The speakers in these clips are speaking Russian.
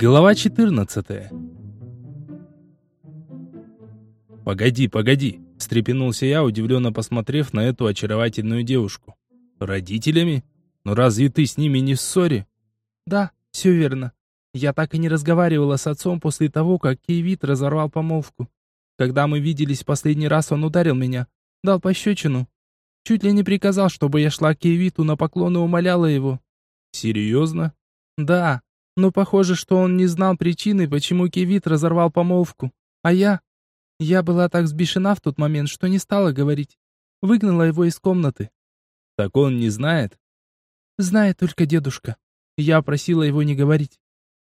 Глава 14 «Погоди, погоди!» – встрепенулся я, удивленно посмотрев на эту очаровательную девушку. «Родителями? Но разве ты с ними не в ссоре?» «Да, все верно. Я так и не разговаривала с отцом после того, как Кейвит разорвал помолвку. Когда мы виделись последний раз, он ударил меня, дал пощечину. Чуть ли не приказал, чтобы я шла к Кейвиту на поклон и умоляла его». «Серьезно?» «Да, но похоже, что он не знал причины, почему Кейвит разорвал помолвку. А я... Я была так взбешена в тот момент, что не стала говорить. Выгнала его из комнаты. Так он не знает? Знает только дедушка. Я просила его не говорить.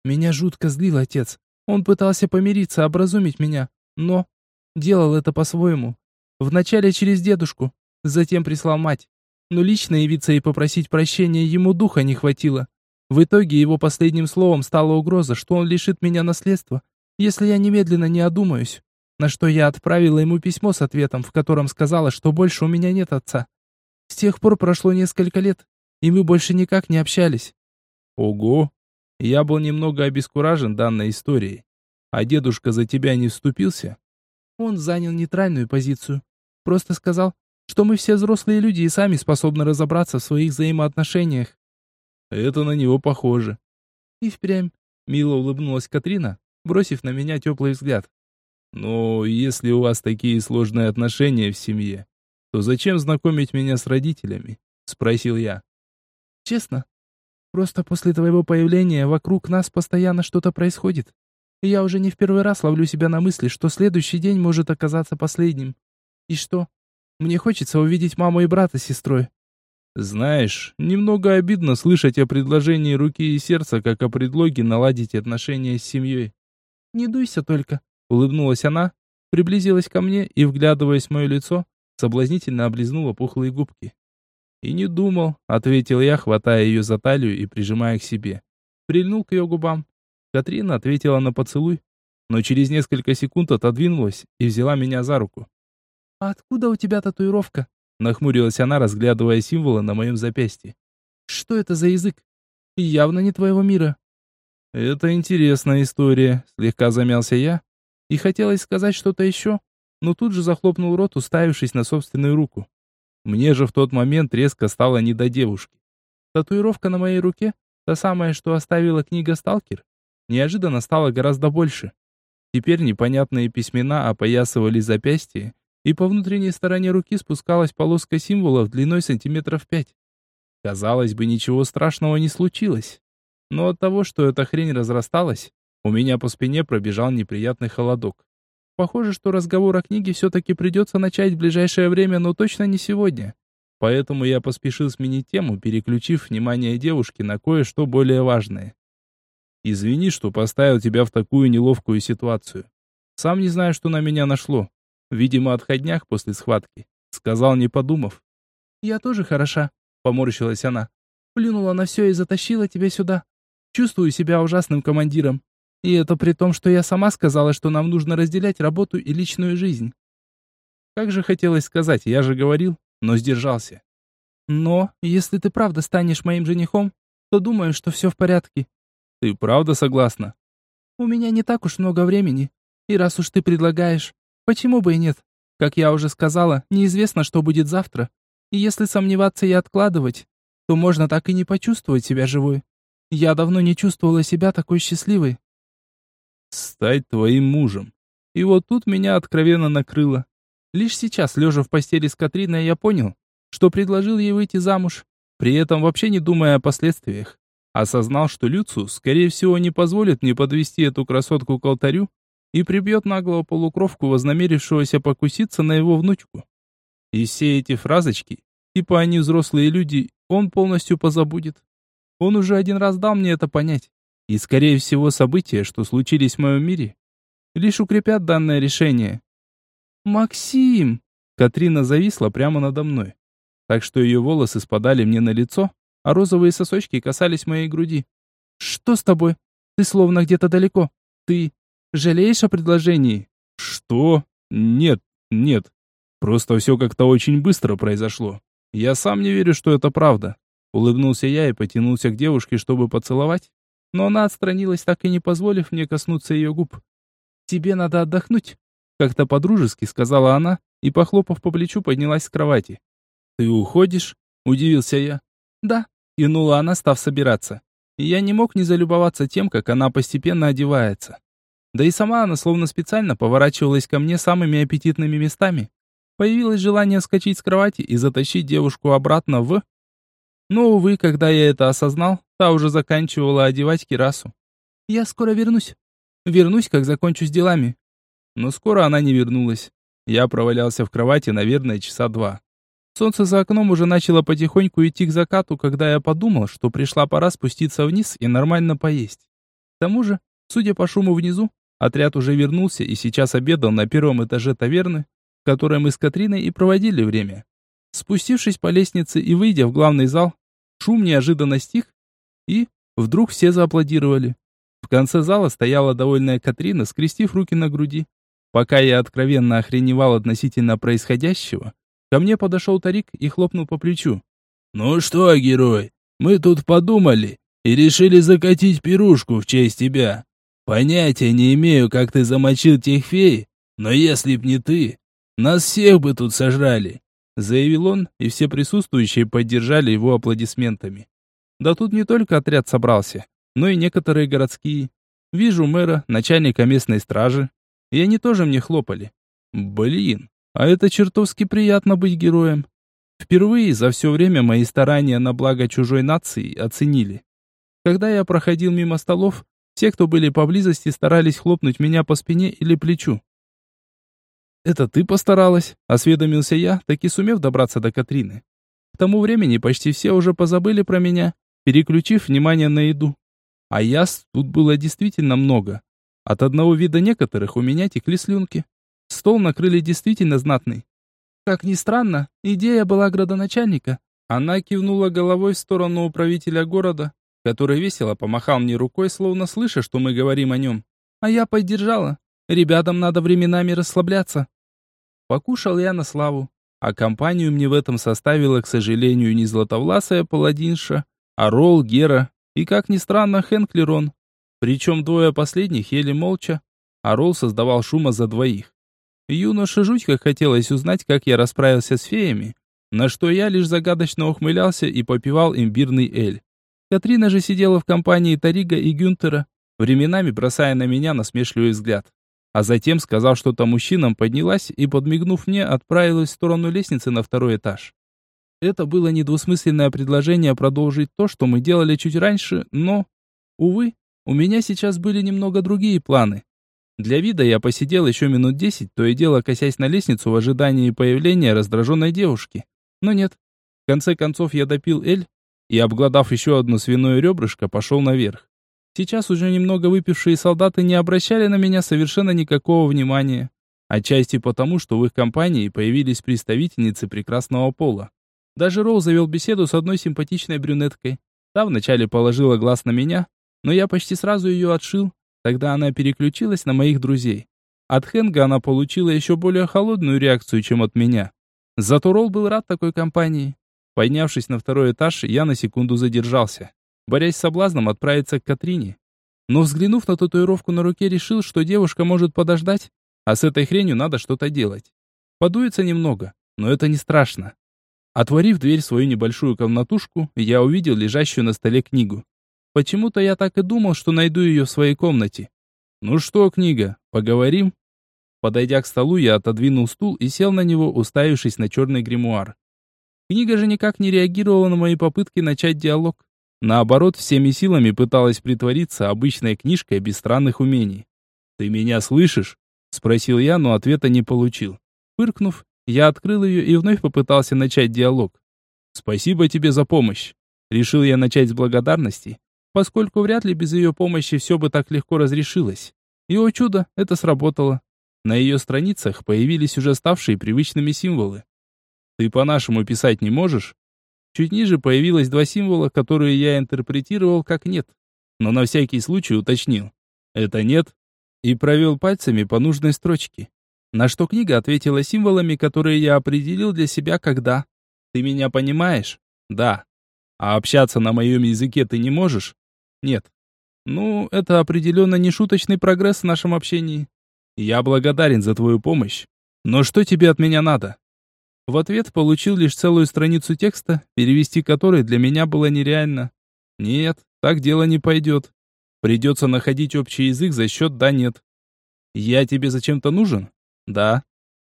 Меня жутко злил отец. Он пытался помириться, образумить меня, но делал это по-своему. Вначале через дедушку, затем прислал мать. Но лично явиться и попросить прощения ему духа не хватило. В итоге его последним словом стала угроза, что он лишит меня наследства, если я немедленно не одумаюсь на что я отправила ему письмо с ответом, в котором сказала, что больше у меня нет отца. С тех пор прошло несколько лет, и мы больше никак не общались. Ого! Я был немного обескуражен данной историей. А дедушка за тебя не вступился? Он занял нейтральную позицию. Просто сказал, что мы все взрослые люди и сами способны разобраться в своих взаимоотношениях. Это на него похоже. И впрямь, мило улыбнулась Катрина, бросив на меня теплый взгляд. Но если у вас такие сложные отношения в семье, то зачем знакомить меня с родителями? Спросил я. Честно, просто после твоего появления вокруг нас постоянно что-то происходит. И я уже не в первый раз ловлю себя на мысли, что следующий день может оказаться последним. И что? Мне хочется увидеть маму и брата с сестрой. Знаешь, немного обидно слышать о предложении руки и сердца, как о предлоге наладить отношения с семьей. Не дуйся только. Улыбнулась она, приблизилась ко мне и, вглядываясь в мое лицо, соблазнительно облизнула пухлые губки. «И не думал», — ответил я, хватая ее за талию и прижимая к себе. Прильнул к ее губам. Катрина ответила на поцелуй, но через несколько секунд отодвинулась и взяла меня за руку. «А откуда у тебя татуировка?» — нахмурилась она, разглядывая символы на моем запястье. «Что это за язык? Явно не твоего мира». «Это интересная история», — слегка замялся я, и хотелось сказать что-то еще, но тут же захлопнул рот, уставившись на собственную руку. Мне же в тот момент резко стало не до девушки. Татуировка на моей руке, та самая, что оставила книга «Сталкер», неожиданно стала гораздо больше. Теперь непонятные письмена опоясывали запястье, и по внутренней стороне руки спускалась полоска символов длиной сантиметров пять. Казалось бы, ничего страшного не случилось. Но от того, что эта хрень разрасталась, у меня по спине пробежал неприятный холодок. Похоже, что разговор о книге все-таки придется начать в ближайшее время, но точно не сегодня. Поэтому я поспешил сменить тему, переключив внимание девушки на кое-что более важное. «Извини, что поставил тебя в такую неловкую ситуацию. Сам не знаю, что на меня нашло. Видимо, отходняк после схватки. Сказал, не подумав. «Я тоже хороша», — поморщилась она. «Плюнула на все и затащила тебя сюда. Чувствую себя ужасным командиром. И это при том, что я сама сказала, что нам нужно разделять работу и личную жизнь. Как же хотелось сказать, я же говорил, но сдержался. Но, если ты правда станешь моим женихом, то думаю, что все в порядке. Ты правда согласна? У меня не так уж много времени. И раз уж ты предлагаешь, почему бы и нет? Как я уже сказала, неизвестно, что будет завтра. И если сомневаться и откладывать, то можно так и не почувствовать себя живой. Я давно не чувствовала себя такой счастливой стать твоим мужем. И вот тут меня откровенно накрыло. Лишь сейчас, лежа в постели с Катриной, я понял, что предложил ей выйти замуж, при этом вообще не думая о последствиях. Осознал, что Люциус, скорее всего, не позволит мне подвести эту красотку к алтарю и прибьет наглого полукровку, вознамерившегося покуситься на его внучку. И все эти фразочки, типа они взрослые люди, он полностью позабудет. Он уже один раз дал мне это понять. И, скорее всего, события, что случились в моем мире, лишь укрепят данное решение. «Максим!» Катрина зависла прямо надо мной, так что ее волосы спадали мне на лицо, а розовые сосочки касались моей груди. «Что с тобой? Ты словно где-то далеко. Ты жалеешь о предложении?» «Что? Нет, нет. Просто все как-то очень быстро произошло. Я сам не верю, что это правда. Улыбнулся я и потянулся к девушке, чтобы поцеловать, но она отстранилась, так и не позволив мне коснуться ее губ. «Тебе надо отдохнуть», — как-то подружески сказала она и, похлопав по плечу, поднялась с кровати. «Ты уходишь?» — удивился я. «Да», — кивнула она, став собираться. И я не мог не залюбоваться тем, как она постепенно одевается. Да и сама она словно специально поворачивалась ко мне самыми аппетитными местами. Появилось желание скачать с кровати и затащить девушку обратно в... Но, увы, когда я это осознал, та уже заканчивала одевать кирасу. «Я скоро вернусь. Вернусь, как закончу с делами». Но скоро она не вернулась. Я провалялся в кровати, наверное, часа два. Солнце за окном уже начало потихоньку идти к закату, когда я подумал, что пришла пора спуститься вниз и нормально поесть. К тому же, судя по шуму внизу, отряд уже вернулся и сейчас обедал на первом этаже таверны, в которой мы с Катриной и проводили время. Спустившись по лестнице и выйдя в главный зал, шум неожиданно стих, и вдруг все зааплодировали. В конце зала стояла довольная Катрина, скрестив руки на груди. Пока я откровенно охреневал относительно происходящего, ко мне подошел Тарик и хлопнул по плечу. «Ну что, герой, мы тут подумали и решили закатить пирушку в честь тебя. Понятия не имею, как ты замочил тех фей, но если б не ты, нас всех бы тут сожрали заявил он, и все присутствующие поддержали его аплодисментами. Да тут не только отряд собрался, но и некоторые городские. Вижу мэра, начальника местной стражи, и они тоже мне хлопали. Блин, а это чертовски приятно быть героем. Впервые за все время мои старания на благо чужой нации оценили. Когда я проходил мимо столов, все, кто были поблизости, старались хлопнуть меня по спине или плечу. «Это ты постаралась?» – осведомился я, таки сумев добраться до Катрины. К тому времени почти все уже позабыли про меня, переключив внимание на еду. А яс тут было действительно много. От одного вида некоторых у меня текли слюнки. Стол накрыли действительно знатный. Как ни странно, идея была градоначальника. Она кивнула головой в сторону управителя города, который весело помахал мне рукой, словно слыша, что мы говорим о нем. А я поддержала. Ребятам надо временами расслабляться. Покушал я на славу, а компанию мне в этом составила, к сожалению, не златовласая паладинша, а Ролл, Гера и, как ни странно, Хенклерон. Причем двое последних ели молча, а Ролл создавал шума за двоих. Юноше жуть как хотелось узнать, как я расправился с феями, на что я лишь загадочно ухмылялся и попивал имбирный эль. Катрина же сидела в компании Тарига и Гюнтера, временами бросая на меня насмешливый взгляд а затем, сказав что-то мужчинам, поднялась и, подмигнув мне, отправилась в сторону лестницы на второй этаж. Это было недвусмысленное предложение продолжить то, что мы делали чуть раньше, но, увы, у меня сейчас были немного другие планы. Для вида я посидел еще минут десять, то и дело косясь на лестницу в ожидании появления раздраженной девушки. Но нет. В конце концов я допил эль и, обглодав еще одно свиное ребрышко, пошел наверх. Сейчас уже немного выпившие солдаты не обращали на меня совершенно никакого внимания. Отчасти потому, что в их компании появились представительницы прекрасного пола. Даже Роу завел беседу с одной симпатичной брюнеткой. Та вначале положила глаз на меня, но я почти сразу ее отшил. Тогда она переключилась на моих друзей. От Хенга она получила еще более холодную реакцию, чем от меня. Зато Ролл был рад такой компании. Поднявшись на второй этаж, я на секунду задержался борясь с соблазном отправиться к Катрине. Но взглянув на татуировку на руке, решил, что девушка может подождать, а с этой хренью надо что-то делать. Подуется немного, но это не страшно. Отворив дверь в свою небольшую комнатушку, я увидел лежащую на столе книгу. Почему-то я так и думал, что найду ее в своей комнате. «Ну что, книга, поговорим?» Подойдя к столу, я отодвинул стул и сел на него, уставившись на черный гримуар. Книга же никак не реагировала на мои попытки начать диалог. Наоборот, всеми силами пыталась притвориться обычной книжкой без странных умений. «Ты меня слышишь?» — спросил я, но ответа не получил. Фыркнув, я открыл ее и вновь попытался начать диалог. «Спасибо тебе за помощь». Решил я начать с благодарности, поскольку вряд ли без ее помощи все бы так легко разрешилось. И, о чудо, это сработало. На ее страницах появились уже ставшие привычными символы. «Ты по-нашему писать не можешь?» Чуть ниже появилось два символа, которые я интерпретировал как «нет», но на всякий случай уточнил. Это «нет» и провел пальцами по нужной строчке. На что книга ответила символами, которые я определил для себя как «да». «Ты меня понимаешь?» «Да». А общаться на моем языке ты не можешь? Нет. Ну, это определенно не шуточный прогресс в нашем общении. Я благодарен за твою помощь. Но что тебе от меня надо? В ответ получил лишь целую страницу текста, перевести который для меня было нереально. Нет, так дело не пойдет. Придется находить общий язык за счет «да-нет». Я тебе зачем-то нужен? Да.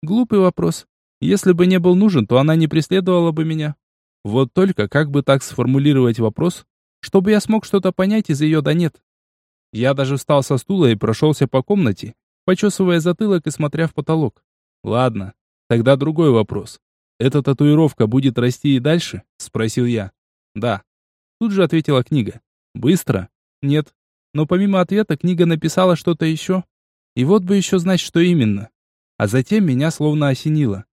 Глупый вопрос. Если бы не был нужен, то она не преследовала бы меня. Вот только как бы так сформулировать вопрос, чтобы я смог что-то понять из ее «да-нет». Я даже встал со стула и прошелся по комнате, почесывая затылок и смотря в потолок. Ладно, тогда другой вопрос. Эта татуировка будет расти и дальше? Спросил я. Да. Тут же ответила книга. Быстро? Нет. Но помимо ответа книга написала что-то еще. И вот бы еще знать, что именно. А затем меня словно осенило.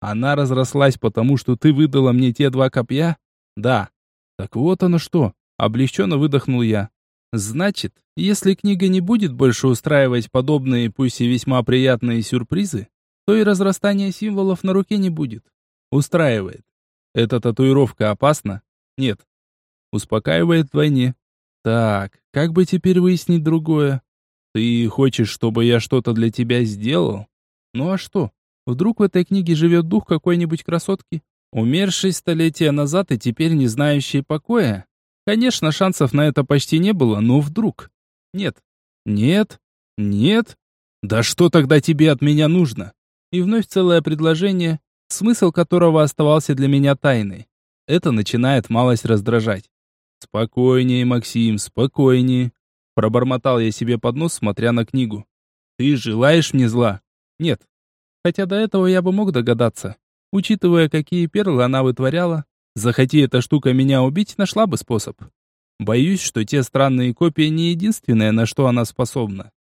Она разрослась потому, что ты выдала мне те два копья? Да. Так вот оно что. Облегченно выдохнул я. Значит, если книга не будет больше устраивать подобные, пусть и весьма приятные сюрпризы, то и разрастания символов на руке не будет. Устраивает. Эта татуировка опасна? Нет. Успокаивает вдвойне. Так, как бы теперь выяснить другое? Ты хочешь, чтобы я что-то для тебя сделал? Ну а что? Вдруг в этой книге живет дух какой-нибудь красотки, умершей столетия назад и теперь не знающей покоя? Конечно, шансов на это почти не было, но вдруг. Нет. Нет. Нет. Да что тогда тебе от меня нужно? И вновь целое предложение, смысл которого оставался для меня тайной. Это начинает малость раздражать. «Спокойнее, Максим, спокойнее», — пробормотал я себе под нос, смотря на книгу. «Ты желаешь мне зла?» «Нет». Хотя до этого я бы мог догадаться. Учитывая, какие перлы она вытворяла, захоти эта штука меня убить, нашла бы способ. Боюсь, что те странные копии не единственное, на что она способна.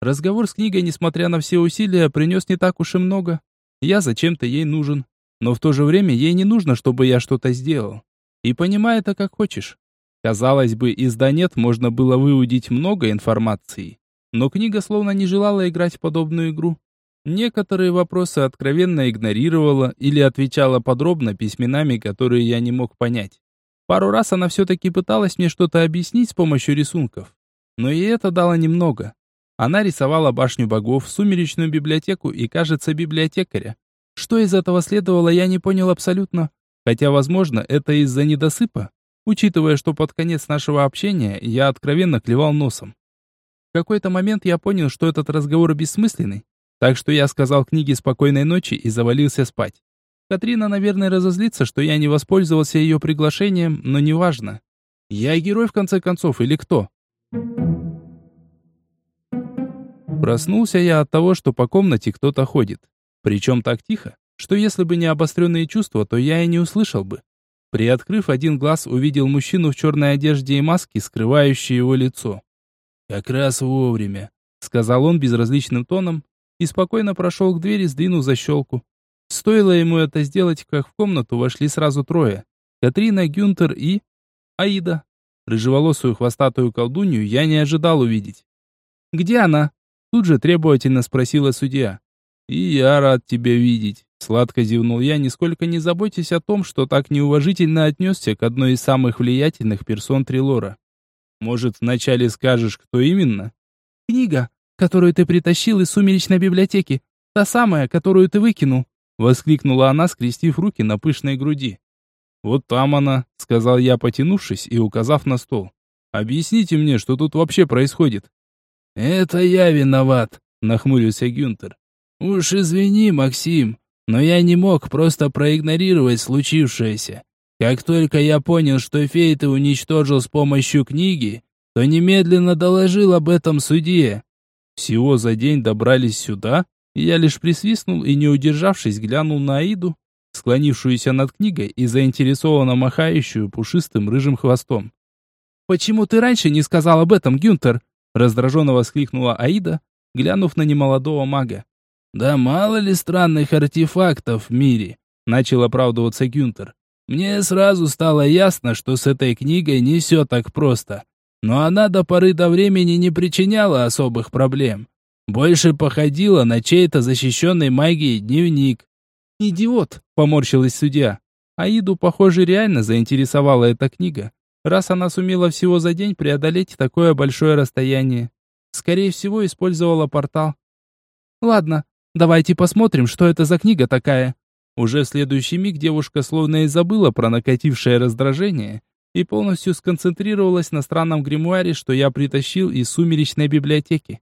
Разговор с книгой, несмотря на все усилия, принес не так уж и много. Я зачем-то ей нужен. Но в то же время ей не нужно, чтобы я что-то сделал. И понимай это как хочешь. Казалось бы, из «да нет» можно было выудить много информации. Но книга словно не желала играть в подобную игру. Некоторые вопросы откровенно игнорировала или отвечала подробно письменами, которые я не мог понять. Пару раз она все-таки пыталась мне что-то объяснить с помощью рисунков. Но и это дало немного. Она рисовала башню богов, сумеречную библиотеку и, кажется, библиотекаря. Что из этого следовало, я не понял абсолютно. Хотя, возможно, это из-за недосыпа, учитывая, что под конец нашего общения я откровенно клевал носом. В какой-то момент я понял, что этот разговор бессмысленный, так что я сказал книге спокойной ночи и завалился спать. Катрина, наверное, разозлится, что я не воспользовался ее приглашением, но неважно. Я герой в конце концов или кто? Проснулся я от того, что по комнате кто-то ходит. Причем так тихо, что если бы не обостренные чувства, то я и не услышал бы. Приоткрыв один глаз, увидел мужчину в черной одежде и маске, скрывающей его лицо. «Как раз вовремя», — сказал он безразличным тоном и спокойно прошел к двери, сдвинув защелку. Стоило ему это сделать, как в комнату вошли сразу трое. Катрина, Гюнтер и... Аида. Рыжеволосую хвостатую колдунью я не ожидал увидеть. «Где она?» Тут же требовательно спросила судья. «И я рад тебя видеть», — сладко зевнул я, нисколько не заботясь о том, что так неуважительно отнесся к одной из самых влиятельных персон Трилора. «Может, вначале скажешь, кто именно?» «Книга, которую ты притащил из сумеречной библиотеки. Та самая, которую ты выкинул», — воскликнула она, скрестив руки на пышной груди. «Вот там она», — сказал я, потянувшись и указав на стол. «Объясните мне, что тут вообще происходит?» «Это я виноват», — нахмурился Гюнтер. «Уж извини, Максим, но я не мог просто проигнорировать случившееся. Как только я понял, что фей ты уничтожил с помощью книги, то немедленно доложил об этом судье. Всего за день добрались сюда, и я лишь присвистнул и, не удержавшись, глянул на Аиду, склонившуюся над книгой и заинтересованно махающую пушистым рыжим хвостом. «Почему ты раньше не сказал об этом, Гюнтер?» Раздраженно воскликнула Аида, глянув на немолодого мага. «Да мало ли странных артефактов в мире», — начал оправдываться Гюнтер. «Мне сразу стало ясно, что с этой книгой не все так просто. Но она до поры до времени не причиняла особых проблем. Больше походила на чей-то защищенный магией дневник». «Идиот!» — поморщилась судья. Аиду, похоже, реально заинтересовала эта книга, раз она сумела всего за день преодолеть такое большое расстояние. Скорее всего, использовала портал. Ладно, давайте посмотрим, что это за книга такая. Уже в следующий миг девушка словно и забыла про накатившее раздражение и полностью сконцентрировалась на странном гримуаре, что я притащил из сумеречной библиотеки.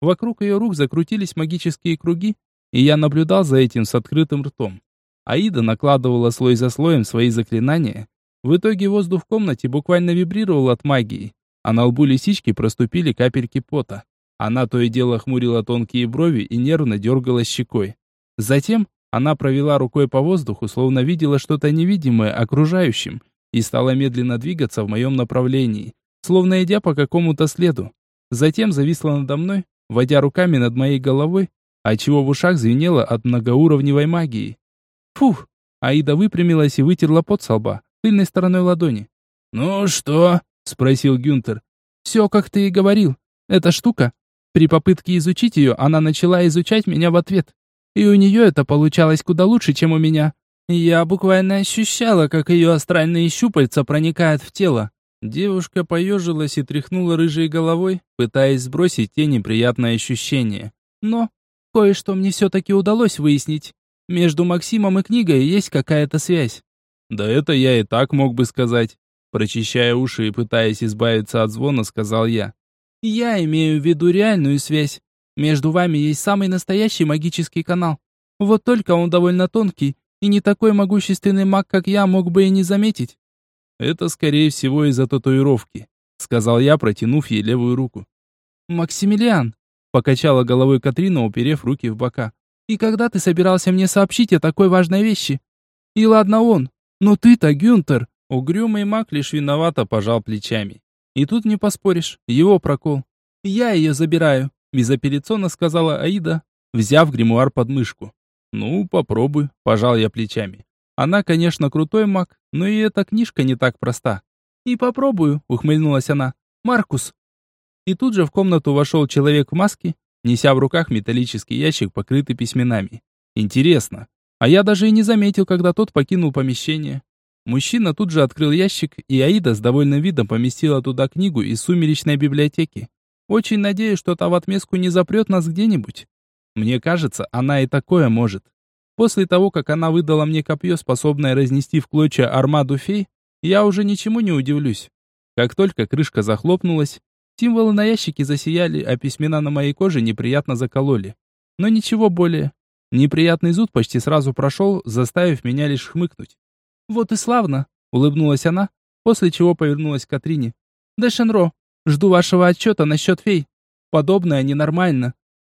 Вокруг ее рук закрутились магические круги, и я наблюдал за этим с открытым ртом. Аида накладывала слой за слоем свои заклинания. В итоге воздух в комнате буквально вибрировал от магии, а на лбу лисички проступили капельки пота. Она то и дело хмурила тонкие брови и нервно дергала щекой. Затем она провела рукой по воздуху, словно видела что-то невидимое окружающим, и стала медленно двигаться в моем направлении, словно идя по какому-то следу. Затем зависла надо мной, водя руками над моей головой, отчего в ушах звенело от многоуровневой магии. Фух! Аида выпрямилась и вытерла пот со лба, тыльной стороной ладони. «Ну что?» — спросил Гюнтер. «Все, как ты и говорил. Эта штука. При попытке изучить ее, она начала изучать меня в ответ. И у нее это получалось куда лучше, чем у меня. Я буквально ощущала, как ее астральные щупальца проникают в тело. Девушка поежилась и тряхнула рыжей головой, пытаясь сбросить те неприятные ощущения. Но кое-что мне все-таки удалось выяснить. Между Максимом и книгой есть какая-то связь. Да это я и так мог бы сказать. Прочищая уши и пытаясь избавиться от звона, сказал я. Я имею в виду реальную связь. Между вами есть самый настоящий магический канал. Вот только он довольно тонкий, и не такой могущественный маг, как я, мог бы и не заметить. Это, скорее всего, из-за татуировки, сказал я, протянув ей левую руку. Максимилиан, покачала головой Катрина, уперев руки в бока. И когда ты собирался мне сообщить о такой важной вещи? И ладно он, но ты-то, Гюнтер, угрюмый маг лишь виновато пожал плечами. И тут не поспоришь, его прокол. Я ее забираю, безапелляционно сказала Аида, взяв гримуар под мышку. «Ну, попробуй», — пожал я плечами. «Она, конечно, крутой маг, но и эта книжка не так проста». «И попробую», — ухмыльнулась она. «Маркус». И тут же в комнату вошел человек в маске, неся в руках металлический ящик, покрытый письменами. Интересно. А я даже и не заметил, когда тот покинул помещение. Мужчина тут же открыл ящик, и Аида с довольным видом поместила туда книгу из сумеречной библиотеки. Очень надеюсь, что та в отместку не запрет нас где-нибудь. Мне кажется, она и такое может. После того, как она выдала мне копье, способное разнести в клочья армаду фей, я уже ничему не удивлюсь. Как только крышка захлопнулась, символы на ящике засияли, а письмена на моей коже неприятно закололи. Но ничего более. Неприятный зуд почти сразу прошел, заставив меня лишь хмыкнуть. «Вот и славно!» — улыбнулась она, после чего повернулась к Катрине. «Дэшенро, жду вашего отчета насчет фей. Подобное ненормально.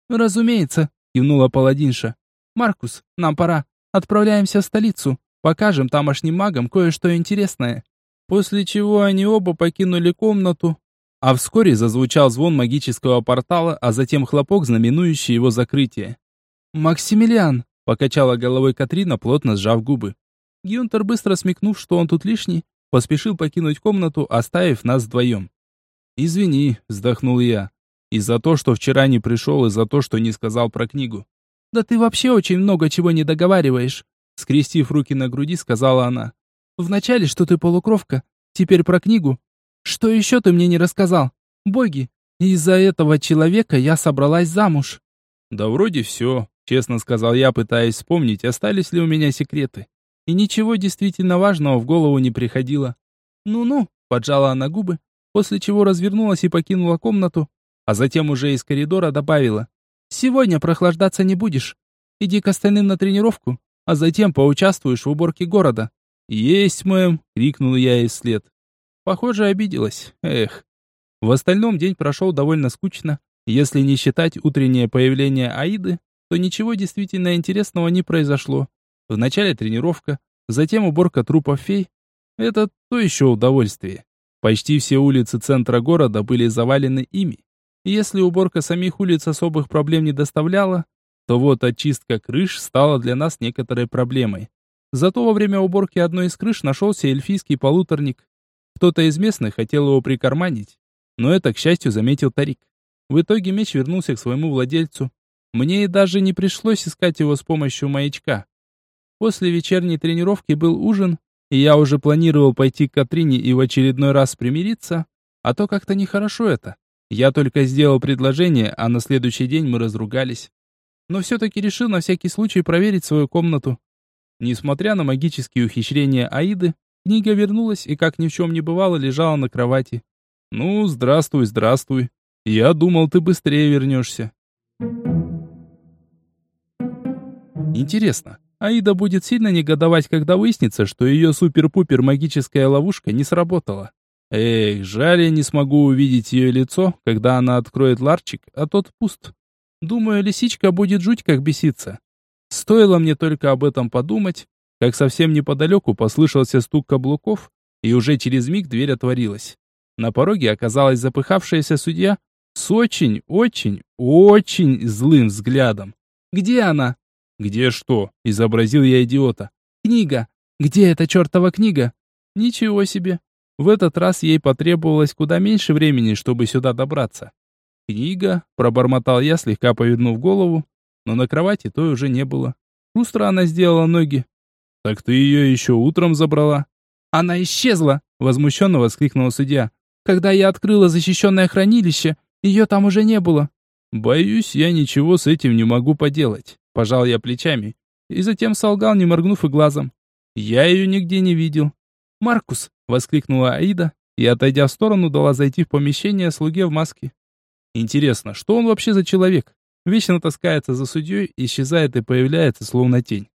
«Разумеется», — кивнула паладинша. «Маркус, нам пора. Отправляемся в столицу. Покажем тамошним магам кое-что интересное». После чего они оба покинули комнату, а вскоре зазвучал звон магического портала, а затем хлопок, знаменующий его закрытие. «Максимилиан!» — покачала головой Катрина, плотно сжав губы. Гюнтер, быстро смекнув, что он тут лишний, поспешил покинуть комнату, оставив нас вдвоем. «Извини», — вздохнул я. И за то, что вчера не пришел, и за то, что не сказал про книгу. «Да ты вообще очень много чего не договариваешь», скрестив руки на груди, сказала она. «Вначале, что ты полукровка, теперь про книгу. Что еще ты мне не рассказал? Боги, из-за этого человека я собралась замуж». «Да вроде все», честно сказал я, пытаясь вспомнить, остались ли у меня секреты. И ничего действительно важного в голову не приходило. «Ну-ну», поджала она губы, после чего развернулась и покинула комнату, а затем уже из коридора добавила. «Сегодня прохлаждаться не будешь. Иди к остальным на тренировку, а затем поучаствуешь в уборке города». «Есть, мэм!» — крикнул я ей вслед. Похоже, обиделась. Эх. В остальном день прошел довольно скучно. Если не считать утреннее появление Аиды, то ничего действительно интересного не произошло. Вначале тренировка, затем уборка трупов фей. Это то еще удовольствие. Почти все улицы центра города были завалены ими. Если уборка самих улиц особых проблем не доставляла, то вот очистка крыш стала для нас некоторой проблемой. Зато во время уборки одной из крыш нашелся эльфийский полуторник. Кто-то из местных хотел его прикарманить, но это, к счастью, заметил Тарик. В итоге меч вернулся к своему владельцу. Мне и даже не пришлось искать его с помощью маячка. После вечерней тренировки был ужин, и я уже планировал пойти к Катрине и в очередной раз примириться, а то как-то нехорошо это. Я только сделал предложение, а на следующий день мы разругались. Но все-таки решил на всякий случай проверить свою комнату. Несмотря на магические ухищрения Аиды, книга вернулась и, как ни в чем не бывало, лежала на кровати. «Ну, здравствуй, здравствуй. Я думал, ты быстрее вернешься». Интересно, Аида будет сильно негодовать, когда выяснится, что ее супер-пупер магическая ловушка не сработала. Эх, жаль, я не смогу увидеть ее лицо, когда она откроет ларчик, а тот пуст. Думаю, лисичка будет жуть как беситься. Стоило мне только об этом подумать, как совсем неподалеку послышался стук каблуков, и уже через миг дверь отворилась. На пороге оказалась запыхавшаяся судья с очень, очень, очень злым взглядом. «Где она?» «Где что?» — изобразил я идиота. «Книга! Где эта чертова книга?» «Ничего себе! В этот раз ей потребовалось куда меньше времени, чтобы сюда добраться. «Книга», — пробормотал я, слегка повернув голову, но на кровати той уже не было. Шустро она сделала ноги. «Так ты ее еще утром забрала?» «Она исчезла!» — возмущенно воскликнула судья. «Когда я открыла защищенное хранилище, ее там уже не было». «Боюсь, я ничего с этим не могу поделать», — пожал я плечами. И затем солгал, не моргнув и глазом. «Я ее нигде не видел». «Маркус!» — воскликнула Аида и, отойдя в сторону, дала зайти в помещение слуге в маске. Интересно, что он вообще за человек? Вечно таскается за судьей, исчезает и появляется словно тень.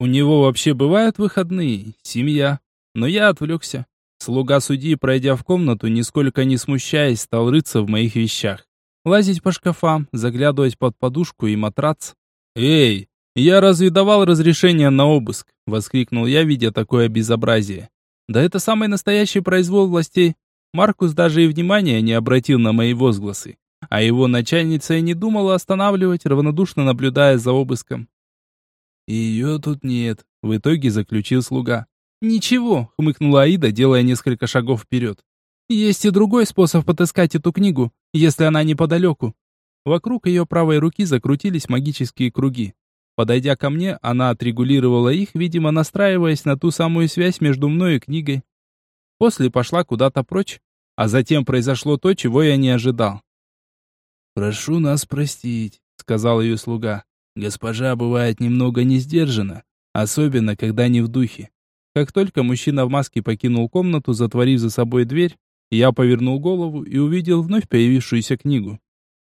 У него вообще бывают выходные, семья. Но я отвлекся. Слуга судьи, пройдя в комнату, нисколько не смущаясь, стал рыться в моих вещах. Лазить по шкафам, заглядывать под подушку и матрац. «Эй, я разве давал разрешение на обыск?» — воскликнул я, видя такое безобразие. «Да это самый настоящий произвол властей. Маркус даже и внимания не обратил на мои возгласы а его начальница и не думала останавливать, равнодушно наблюдая за обыском. «Ее тут нет», — в итоге заключил слуга. «Ничего», — хмыкнула Аида, делая несколько шагов вперед. «Есть и другой способ отыскать эту книгу, если она неподалеку». Вокруг ее правой руки закрутились магические круги. Подойдя ко мне, она отрегулировала их, видимо, настраиваясь на ту самую связь между мной и книгой. После пошла куда-то прочь, а затем произошло то, чего я не ожидал. «Прошу нас простить», — сказал ее слуга. «Госпожа бывает немного не сдержана, особенно когда не в духе». Как только мужчина в маске покинул комнату, затворив за собой дверь, я повернул голову и увидел вновь появившуюся книгу.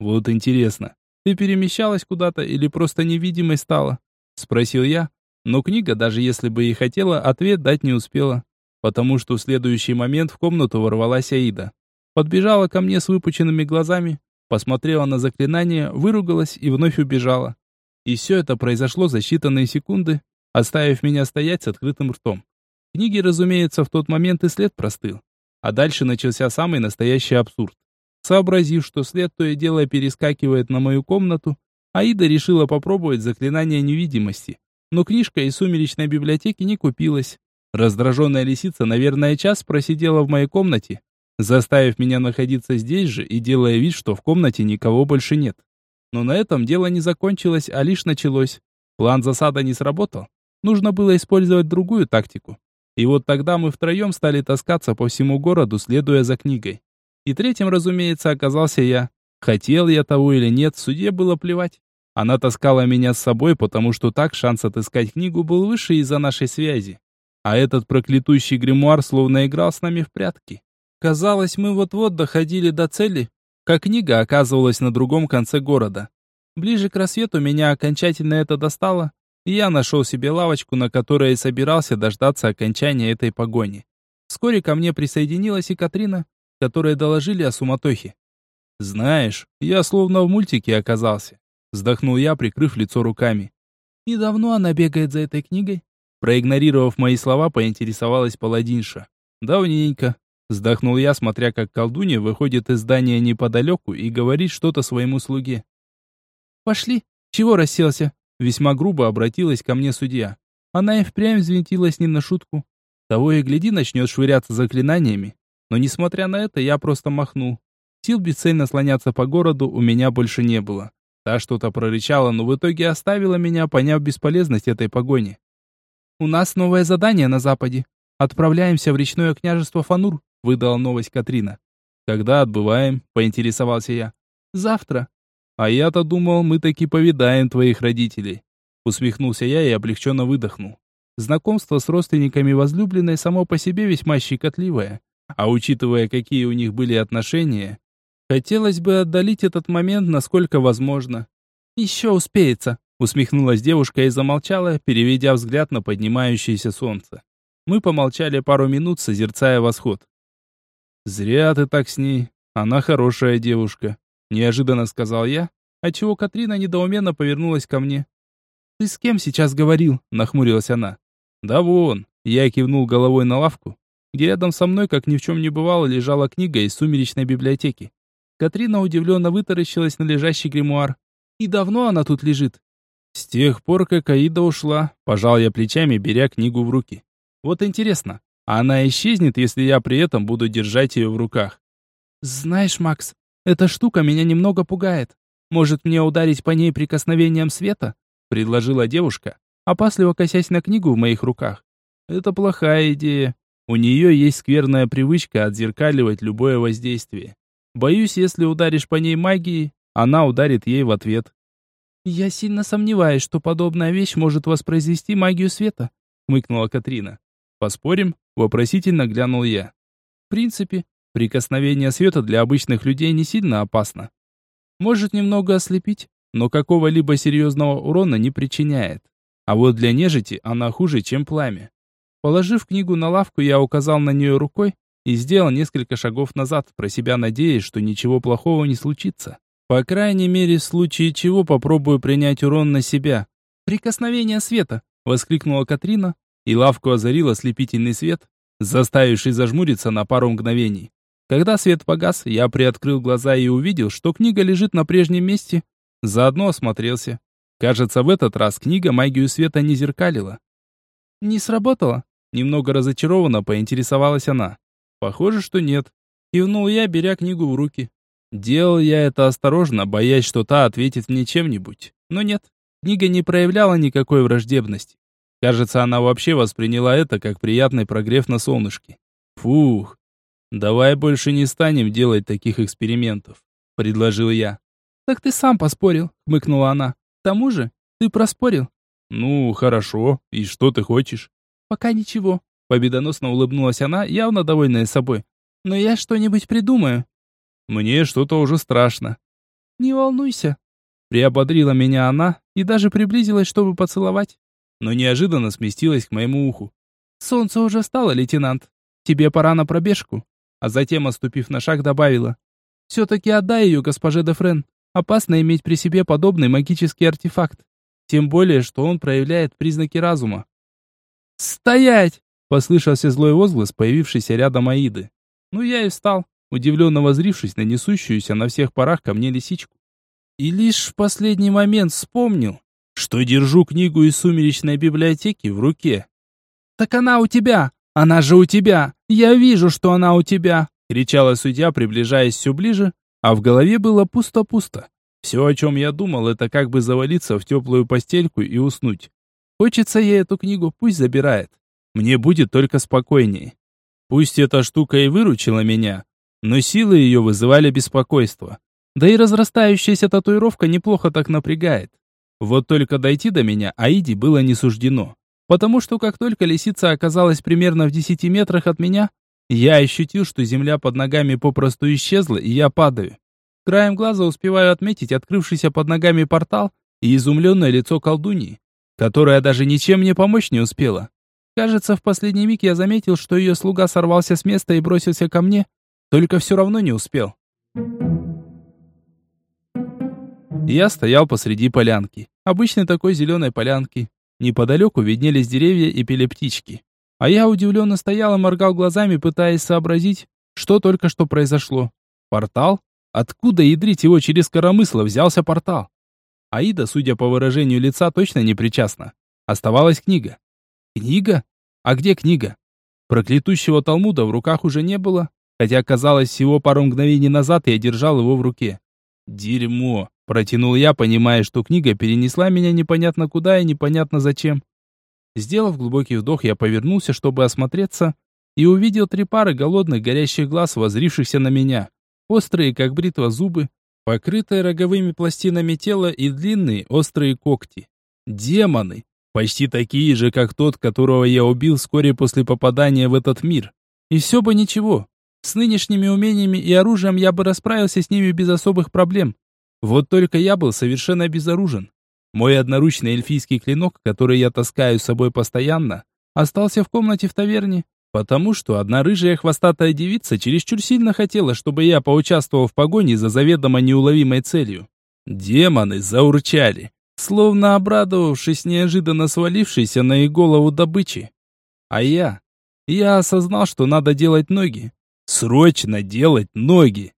«Вот интересно, ты перемещалась куда-то или просто невидимой стала?» — спросил я, но книга, даже если бы и хотела, ответ дать не успела, потому что в следующий момент в комнату ворвалась Аида. Подбежала ко мне с выпученными глазами, посмотрела на заклинание, выругалась и вновь убежала. И все это произошло за считанные секунды, оставив меня стоять с открытым ртом. Книги, разумеется, в тот момент и след простыл. А дальше начался самый настоящий абсурд. Сообразив, что след то и дело перескакивает на мою комнату, Аида решила попробовать заклинание невидимости. Но книжка из сумеречной библиотеки не купилась. Раздраженная лисица, наверное, час просидела в моей комнате, заставив меня находиться здесь же и делая вид, что в комнате никого больше нет. Но на этом дело не закончилось, а лишь началось. План засада не сработал. Нужно было использовать другую тактику. И вот тогда мы втроем стали таскаться по всему городу, следуя за книгой. И третьим, разумеется, оказался я. Хотел я того или нет, судье было плевать. Она таскала меня с собой, потому что так шанс отыскать книгу был выше из-за нашей связи. А этот проклятущий гримуар словно играл с нами в прятки. Казалось, мы вот-вот доходили до цели, как книга оказывалась на другом конце города. Ближе к рассвету меня окончательно это достало, и я нашел себе лавочку, на которой собирался дождаться окончания этой погони. Вскоре ко мне присоединилась и Катрина, которые доложили о суматохе. «Знаешь, я словно в мультике оказался», — вздохнул я, прикрыв лицо руками. «И давно она бегает за этой книгой?» Проигнорировав мои слова, поинтересовалась паладинша. «Давненько», Вздохнул я, смотря как колдунья выходит из здания неподалеку и говорит что-то своему слуге. «Пошли. Чего расселся?» Весьма грубо обратилась ко мне судья. Она и впрямь взвинтилась не на шутку. Того и гляди, начнет швыряться заклинаниями. Но несмотря на это, я просто махнул. Сил бесцельно слоняться по городу у меня больше не было. Та что-то прорычала, но в итоге оставила меня, поняв бесполезность этой погони. У нас новое задание на западе. Отправляемся в речное княжество Фанур, выдала новость Катрина. Когда отбываем? поинтересовался я. Завтра. А я-то думал, мы таки повидаем твоих родителей. Усмехнулся я и облегченно выдохнул. Знакомство с родственниками возлюбленной само по себе весьма щекотливое. А учитывая, какие у них были отношения, хотелось бы отдалить этот момент насколько возможно. «Еще успеется», — усмехнулась девушка и замолчала, переведя взгляд на поднимающееся солнце. Мы помолчали пару минут, созерцая восход. «Зря ты так с ней. Она хорошая девушка», — неожиданно сказал я, отчего Катрина недоуменно повернулась ко мне. «Ты с кем сейчас говорил?» — нахмурилась она. «Да вон!» Я кивнул головой на лавку, где рядом со мной, как ни в чем не бывало, лежала книга из сумеречной библиотеки. Катрина удивленно вытаращилась на лежащий гримуар. «И давно она тут лежит?» «С тех пор, как Аида ушла», — пожал я плечами, беря книгу в руки. «Вот интересно, она исчезнет, если я при этом буду держать ее в руках?» «Знаешь, Макс, эта штука меня немного пугает. Может, мне ударить по ней прикосновением света?» — предложила девушка, опасливо косясь на книгу в моих руках. Это плохая идея. У нее есть скверная привычка отзеркаливать любое воздействие. Боюсь, если ударишь по ней магией, она ударит ей в ответ. «Я сильно сомневаюсь, что подобная вещь может воспроизвести магию света», — хмыкнула Катрина. «Поспорим?» — вопросительно глянул я. «В принципе, прикосновение света для обычных людей не сильно опасно. Может немного ослепить, но какого-либо серьезного урона не причиняет. А вот для нежити она хуже, чем пламя. Положив книгу на лавку, я указал на нее рукой и сделал несколько шагов назад, про себя надеясь, что ничего плохого не случится. По крайней мере, в случае чего попробую принять урон на себя. «Прикосновение света!» — воскликнула Катрина, и лавку озарил ослепительный свет, заставивший зажмуриться на пару мгновений. Когда свет погас, я приоткрыл глаза и увидел, что книга лежит на прежнем месте. Заодно осмотрелся. Кажется, в этот раз книга магию света не зеркалила. «Не сработало?» Немного разочарованно поинтересовалась она. «Похоже, что нет». Кивнул я, беря книгу в руки. Делал я это осторожно, боясь, что та ответит мне чем-нибудь. Но нет, книга не проявляла никакой враждебности. Кажется, она вообще восприняла это как приятный прогрев на солнышке. Фух, давай больше не станем делать таких экспериментов, предложил я. Так ты сам поспорил, хмыкнула она тому же, ты проспорил. Ну, хорошо. И что ты хочешь? Пока ничего. Победоносно улыбнулась она, явно довольная собой. Но я что-нибудь придумаю. Мне что-то уже страшно. Не волнуйся. Приободрила меня она и даже приблизилась, чтобы поцеловать. Но неожиданно сместилась к моему уху. Солнце уже стало, лейтенант. Тебе пора на пробежку. А затем, отступив на шаг, добавила. Все-таки отдай ее госпоже де Френ. Опасно иметь при себе подобный магический артефакт. Тем более, что он проявляет признаки разума. «Стоять!» — послышался злой возглас, появившийся рядом Аиды. Ну, я и встал, удивленно возрившись на несущуюся на всех парах ко мне лисичку. И лишь в последний момент вспомнил, что держу книгу из сумеречной библиотеки в руке. «Так она у тебя! Она же у тебя! Я вижу, что она у тебя!» — кричала судья, приближаясь все ближе, а в голове было пусто-пусто. Все, о чем я думал, это как бы завалиться в теплую постельку и уснуть. Хочется ей эту книгу, пусть забирает. Мне будет только спокойнее. Пусть эта штука и выручила меня, но силы ее вызывали беспокойство. Да и разрастающаяся татуировка неплохо так напрягает. Вот только дойти до меня Аиде было не суждено. Потому что как только лисица оказалась примерно в десяти метрах от меня, я ощутил, что земля под ногами попросту исчезла, и я падаю. Краем глаза успеваю отметить открывшийся под ногами портал и изумленное лицо колдуньи, которая даже ничем мне помочь не успела. Кажется, в последний миг я заметил, что ее слуга сорвался с места и бросился ко мне, только все равно не успел. Я стоял посреди полянки, обычной такой зеленой полянки. Неподалеку виднелись деревья и пели птички. А я удивленно стоял и моргал глазами, пытаясь сообразить, что только что произошло. Портал? Откуда ядрить его через коромысло взялся портал? Аида, судя по выражению лица, точно не причастна. Оставалась книга. Книга? А где книга? Проклятущего Талмуда в руках уже не было, хотя, казалось, всего пару мгновений назад я держал его в руке. Дерьмо, протянул я, понимая, что книга перенесла меня непонятно куда и непонятно зачем. Сделав глубокий вдох, я повернулся, чтобы осмотреться, и увидел три пары голодных горящих глаз, возрившихся на меня. Острые, как бритва, зубы, покрытые роговыми пластинами тела и длинные острые когти. Демоны! Почти такие же, как тот, которого я убил вскоре после попадания в этот мир. И все бы ничего. С нынешними умениями и оружием я бы расправился с ними без особых проблем. Вот только я был совершенно безоружен. Мой одноручный эльфийский клинок, который я таскаю с собой постоянно, остался в комнате в таверне, потому что одна рыжая хвостатая девица чересчур сильно хотела, чтобы я поучаствовал в погоне за заведомо неуловимой целью. Демоны заурчали, словно обрадовавшись неожиданно свалившейся на их голову добычи. А я... Я осознал, что надо делать ноги. Срочно делать ноги.